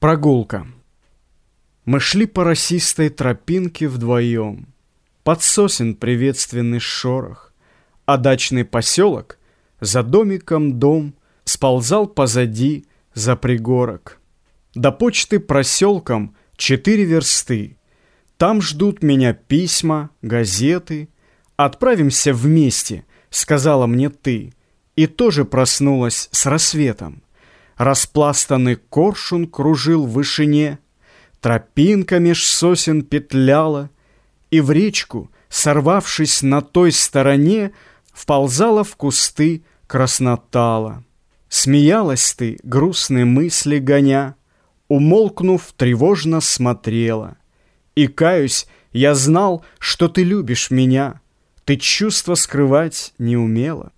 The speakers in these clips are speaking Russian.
Прогулка. Мы шли по росистой тропинке вдвоем. Под сосен приветственный шорох, А дачный поселок, за домиком дом, Сползал позади, за пригорок. До почты проселком четыре версты. Там ждут меня письма, газеты. Отправимся вместе, сказала мне ты, И тоже проснулась с рассветом. Распластанный коршун кружил в вышине, Тропинка меж сосен петляла, И в речку, сорвавшись на той стороне, Вползала в кусты краснотала. Смеялась ты, грустные мысли гоня, Умолкнув, тревожно смотрела. И, каюсь, я знал, что ты любишь меня, Ты чувства скрывать не умела.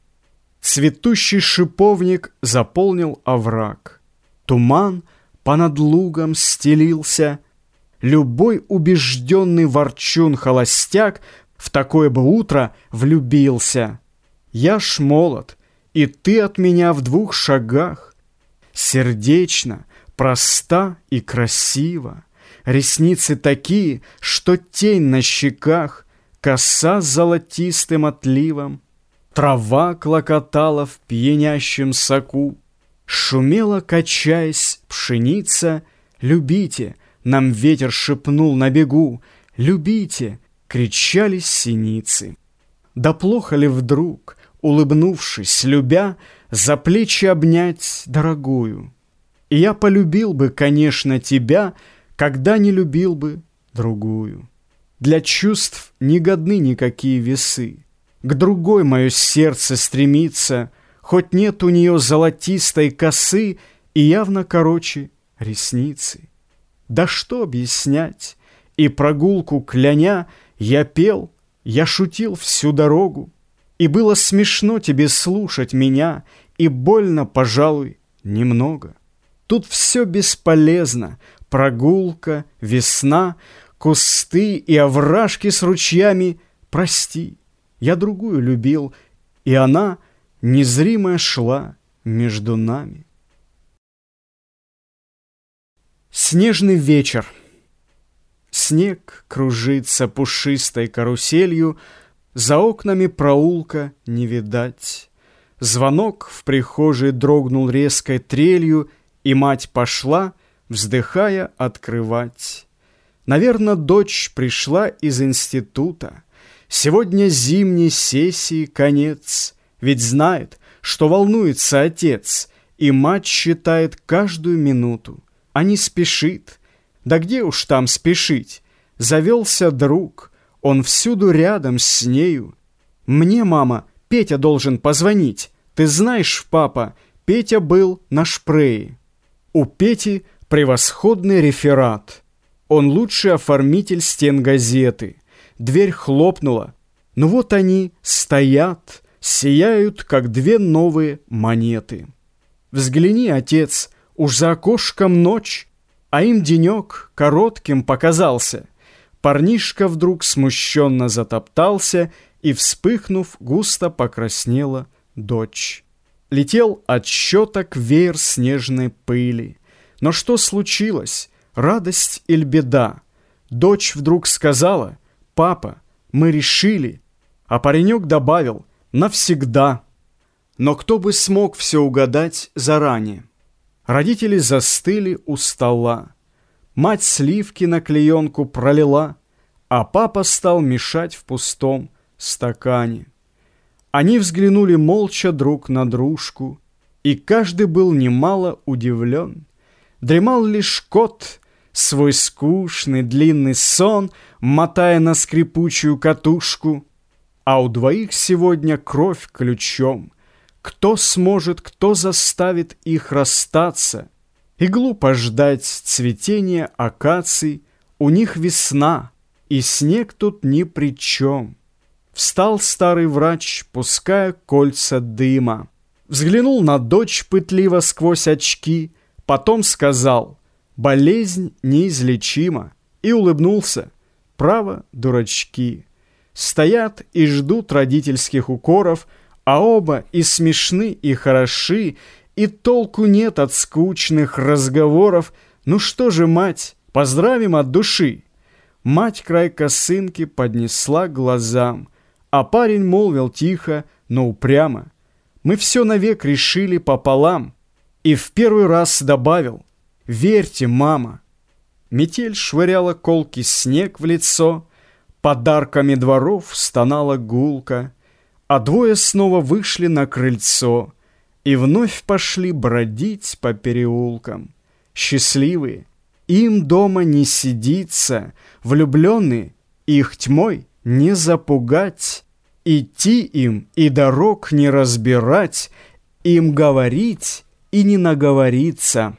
Цветущий шиповник заполнил овраг. Туман понад лугом стелился. Любой убежденный ворчун-холостяк В такое бы утро влюбился. Я ж молод, и ты от меня в двух шагах. Сердечно, проста и красиво. Ресницы такие, что тень на щеках, Коса с золотистым отливом — Трава клокотала в пьянящем соку, Шумела, качаясь, пшеница. «Любите!» — нам ветер шепнул на бегу. «Любите!» — кричали синицы. Да плохо ли вдруг, улыбнувшись, любя, За плечи обнять дорогую? И я полюбил бы, конечно, тебя, Когда не любил бы другую. Для чувств не годны никакие весы. К другой мое сердце стремится, Хоть нет у нее золотистой косы И явно короче ресницы. Да что объяснять? И прогулку кляня Я пел, я шутил всю дорогу. И было смешно тебе слушать меня, И больно, пожалуй, немного. Тут все бесполезно, прогулка, весна, Кусты и овражки с ручьями, прости. Я другую любил, и она незримая шла между нами. Снежный вечер. Снег кружится пушистой каруселью, За окнами проулка не видать. Звонок в прихожей дрогнул резкой трелью, И мать пошла, вздыхая, открывать. Наверно, дочь пришла из института. Сегодня зимней сессии конец, Ведь знает, что волнуется отец, И мать считает каждую минуту, А не спешит. Да где уж там спешить? Завелся друг, он всюду рядом с нею. Мне, мама, Петя должен позвонить. Ты знаешь, папа, Петя был на шпрее. У Пети превосходный реферат. Он лучший оформитель стен газеты дверь хлопнула. Ну вот они стоят, сияют, как две новые монеты. Взгляни, отец, уж за окошком ночь, а им денек коротким показался. Парнишка вдруг смущенно затоптался, и, вспыхнув, густо покраснела дочь. Летел от щеток веер снежной пыли. Но что случилось? Радость или беда? Дочь вдруг сказала — «Папа, мы решили!» А паренек добавил «навсегда». Но кто бы смог все угадать заранее? Родители застыли у стола. Мать сливки на клеенку пролила, а папа стал мешать в пустом стакане. Они взглянули молча друг на дружку, и каждый был немало удивлен. Дремал лишь кот, свой скучный длинный сон, мотая на скрипучую катушку. А у двоих сегодня кровь ключом. Кто сможет, кто заставит их расстаться? И глупо ждать цветения акаций, У них весна, и снег тут ни при чем. Встал старый врач, пуская кольца дыма. Взглянул на дочь пытливо сквозь очки, Потом сказал — болезнь неизлечима, и улыбнулся. Право, дурачки. Стоят и ждут родительских укоров, а оба и смешны, и хороши, и толку нет от скучных разговоров, Ну что же, мать, поздравим от души. Мать край косынки поднесла глазам, а парень молвил тихо, но упрямо. Мы все навек решили пополам. И в первый раз добавил «Верьте, мама». Метель швыряла колкий снег в лицо, Подарками дворов стонала гулка, А двое снова вышли на крыльцо И вновь пошли бродить по переулкам. Счастливые, им дома не сидится, Влюбленные, их тьмой не запугать, Идти им и дорог не разбирать, Им говорить и не наговориться.